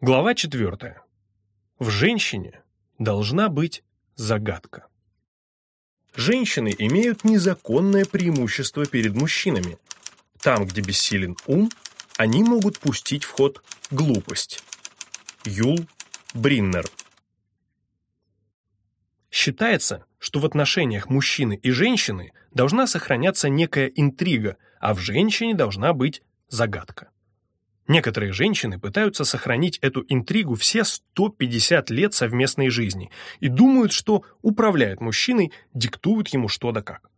Глава 4. В женщине должна быть загадка. Женщины имеют незаконное преимущество перед мужчинами. Там, где бессилен ум, они могут пустить в ход глупость. Юл Бриннер Считается, что в отношениях мужчины и женщины должна сохраняться некая интрига, а в женщине должна быть загадка. Некоторые женщины пытаются сохранить эту интригу все 150 лет совместной жизни и думают, что управляют мужчиной, диктуют ему что да как.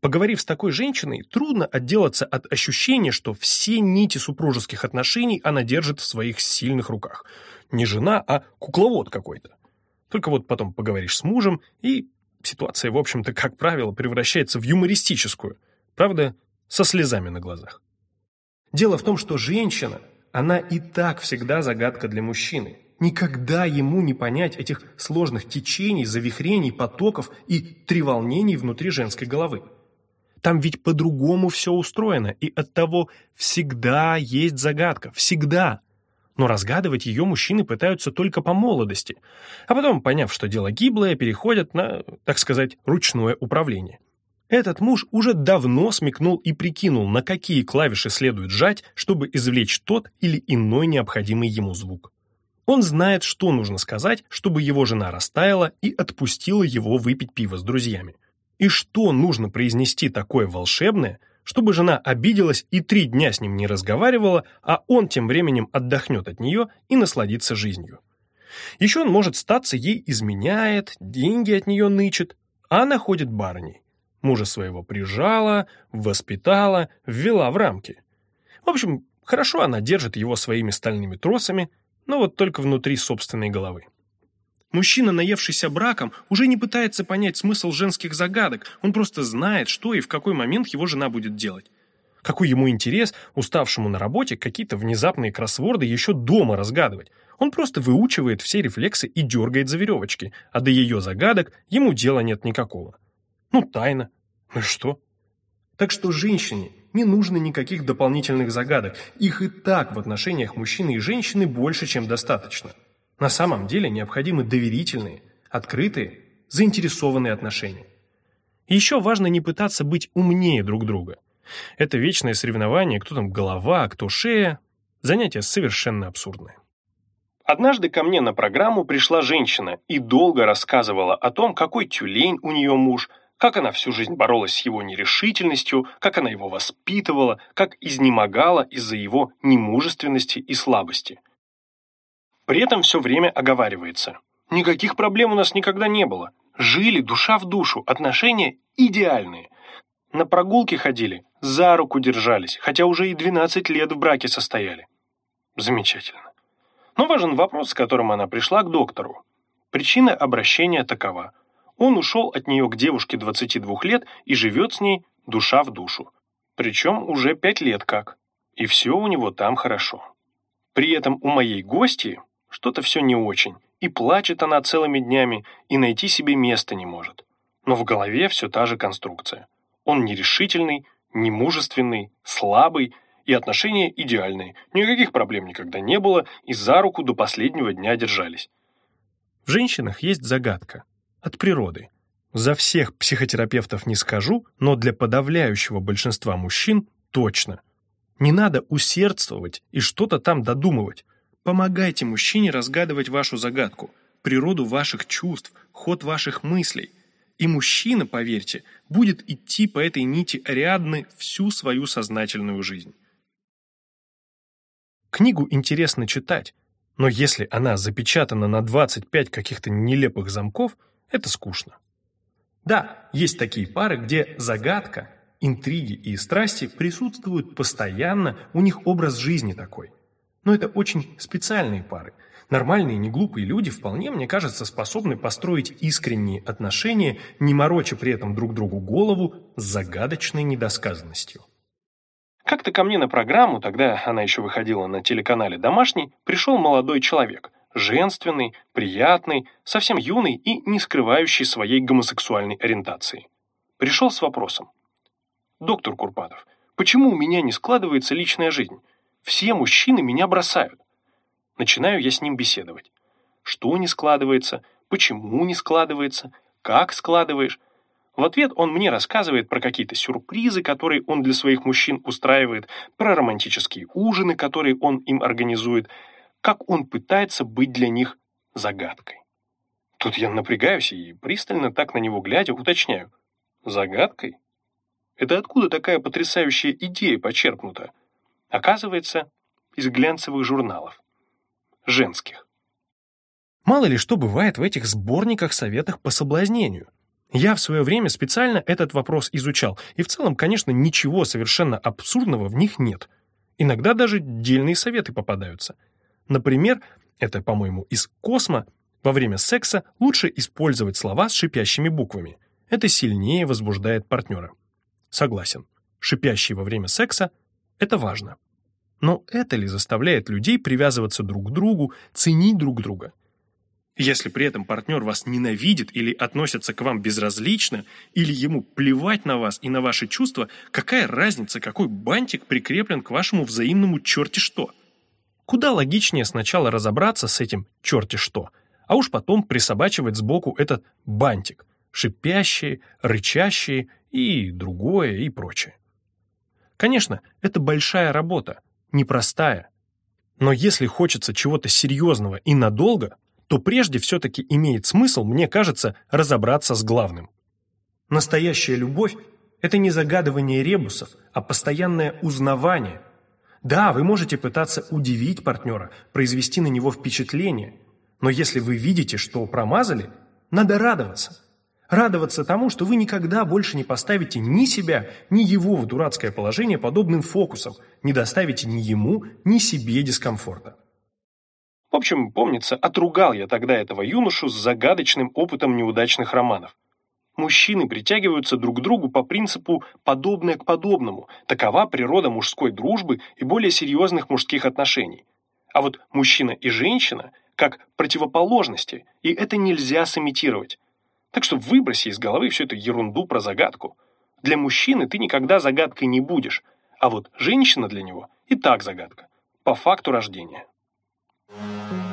Поговорив с такой женщиной, трудно отделаться от ощущения, что все нити супружеских отношений она держит в своих сильных руках. Не жена, а кукловод какой-то. Только вот потом поговоришь с мужем, и ситуация, в общем-то, как правило, превращается в юмористическую. Правда, со слезами на глазах. Дело в том, что женщина, она и так всегда загадка для мужчины. Никогда ему не понять этих сложных течений, завихрений, потоков и треволнений внутри женской головы. Там ведь по-другому все устроено, и оттого всегда есть загадка, всегда. Но разгадывать ее мужчины пытаются только по молодости, а потом, поняв, что дело гиблое, переходят на, так сказать, ручное управление. Этот муж уже давно смекнул и прикинул, на какие клавиши следует жать, чтобы извлечь тот или иной необходимый ему звук. Он знает, что нужно сказать, чтобы его жена растаяла и отпустила его выпить пиво с друзьями. И что нужно произнести такое волшебное, чтобы жена обиделась и три дня с ним не разговаривала, а он тем временем отдохнет от нее и насладится жизнью. Еще он может статься ей изменяет, деньги от нее нычет, а она ходит барыней. Мужа своего прижала, воспитала, ввела в рамки. В общем, хорошо она держит его своими стальными тросами, но вот только внутри собственной головы. Мужчина, наевшийся браком, уже не пытается понять смысл женских загадок, он просто знает, что и в какой момент его жена будет делать. Какой ему интерес, уставшему на работе, какие-то внезапные кроссворды еще дома разгадывать? Он просто выучивает все рефлексы и дергает за веревочки, а до ее загадок ему дела нет никакого. Ну, тайна. Ну что? Так что женщине не нужно никаких дополнительных загадок. Их и так в отношениях мужчины и женщины больше, чем достаточно. На самом деле необходимы доверительные, открытые, заинтересованные отношения. И еще важно не пытаться быть умнее друг друга. Это вечное соревнование, кто там голова, а кто шея. Занятие совершенно абсурдное. Однажды ко мне на программу пришла женщина и долго рассказывала о том, какой тюлень у нее муж, как она всю жизнь боролась с его нерешительностью, как она его воспитывала, как изнемогала из-за его немужественности и слабости. При этом все время оговаривается. Никаких проблем у нас никогда не было. Жили душа в душу, отношения идеальные. На прогулки ходили, за руку держались, хотя уже и 12 лет в браке состояли. Замечательно. Но важен вопрос, с которым она пришла к доктору. Причина обращения такова – он ушел от нее к девушке 22 лет и живет с ней душа в душу. Причем уже пять лет как. И все у него там хорошо. При этом у моей гости что-то все не очень. И плачет она целыми днями, и найти себе места не может. Но в голове все та же конструкция. Он нерешительный, немужественный, слабый, и отношения идеальные. Никаких проблем никогда не было, и за руку до последнего дня держались. В женщинах есть загадка от природы. За всех психотерапевтов не скажу, но для подавляющего большинства мужчин точно. Не надо усердствовать и что-то там додумывать. Помогайте мужчине разгадывать вашу загадку, природу ваших чувств, ход ваших мыслей. И мужчина, поверьте, будет идти по этой нити Ариадны всю свою сознательную жизнь. Книгу интересно читать, но если она запечатана на 25 каких-то нелепых замков – это скучно. Да, есть такие пары, где загадка, интриги и страсти присутствуют постоянно, у них образ жизни такой. Но это очень специальные пары. Нормальные, неглупые люди вполне, мне кажется, способны построить искренние отношения, не мороча при этом друг другу голову с загадочной недосказанностью. Как-то ко мне на программу, тогда она еще выходила на телеканале «Домашний», пришел молодой человек – женственный, приятный, совсем юный и не скрывающий своей гомосексуальной ориентации. Пришел с вопросом. «Доктор Курпатов, почему у меня не складывается личная жизнь? Все мужчины меня бросают». Начинаю я с ним беседовать. Что не складывается, почему не складывается, как складываешь. В ответ он мне рассказывает про какие-то сюрпризы, которые он для своих мужчин устраивает, про романтические ужины, которые он им организует, как он пытается быть для них загадкой. Тут я напрягаюсь и пристально так на него глядя уточняю. Загадкой? Это откуда такая потрясающая идея почерпнута? Оказывается, из глянцевых журналов. Женских. Мало ли что бывает в этих сборниках советах по соблазнению. Я в свое время специально этот вопрос изучал, и в целом, конечно, ничего совершенно абсурдного в них нет. Иногда даже дельные советы попадаются. Например, это, по-моему, из «Космо», во время секса лучше использовать слова с шипящими буквами. Это сильнее возбуждает партнера. Согласен, шипящий во время секса – это важно. Но это ли заставляет людей привязываться друг к другу, ценить друг друга? Если при этом партнер вас ненавидит или относится к вам безразлично, или ему плевать на вас и на ваши чувства, какая разница, какой бантик прикреплен к вашему взаимному черти что? Куда логичнее сначала разобраться с этим черти что, а уж потом присобачивать сбоку этот бантик, шипящий, рычащий и другое и прочее. Конечно, это большая работа, непростая. Но если хочется чего-то серьезного и надолго, то прежде все-таки имеет смысл, мне кажется, разобраться с главным. Настоящая любовь – это не загадывание ребусов, а постоянное узнавание. Да, вы можете пытаться удивить партнера, произвести на него впечатление, но если вы видите, что промазали, надо радоваться – Радоваться тому, что вы никогда больше не поставите ни себя, ни его в дурацкое положение подобным фокусом, не доставите ни ему, ни себе дискомфорта. В общем, помнится, отругал я тогда этого юношу с загадочным опытом неудачных романов. Мужчины притягиваются друг к другу по принципу «подобное к подобному». Такова природа мужской дружбы и более серьезных мужских отношений. А вот мужчина и женщина как противоположности, и это нельзя сымитировать. Так что выброси из головы всю эту ерунду про загадку. Для мужчины ты никогда загадкой не будешь, а вот женщина для него и так загадка, по факту рождения. Thank you.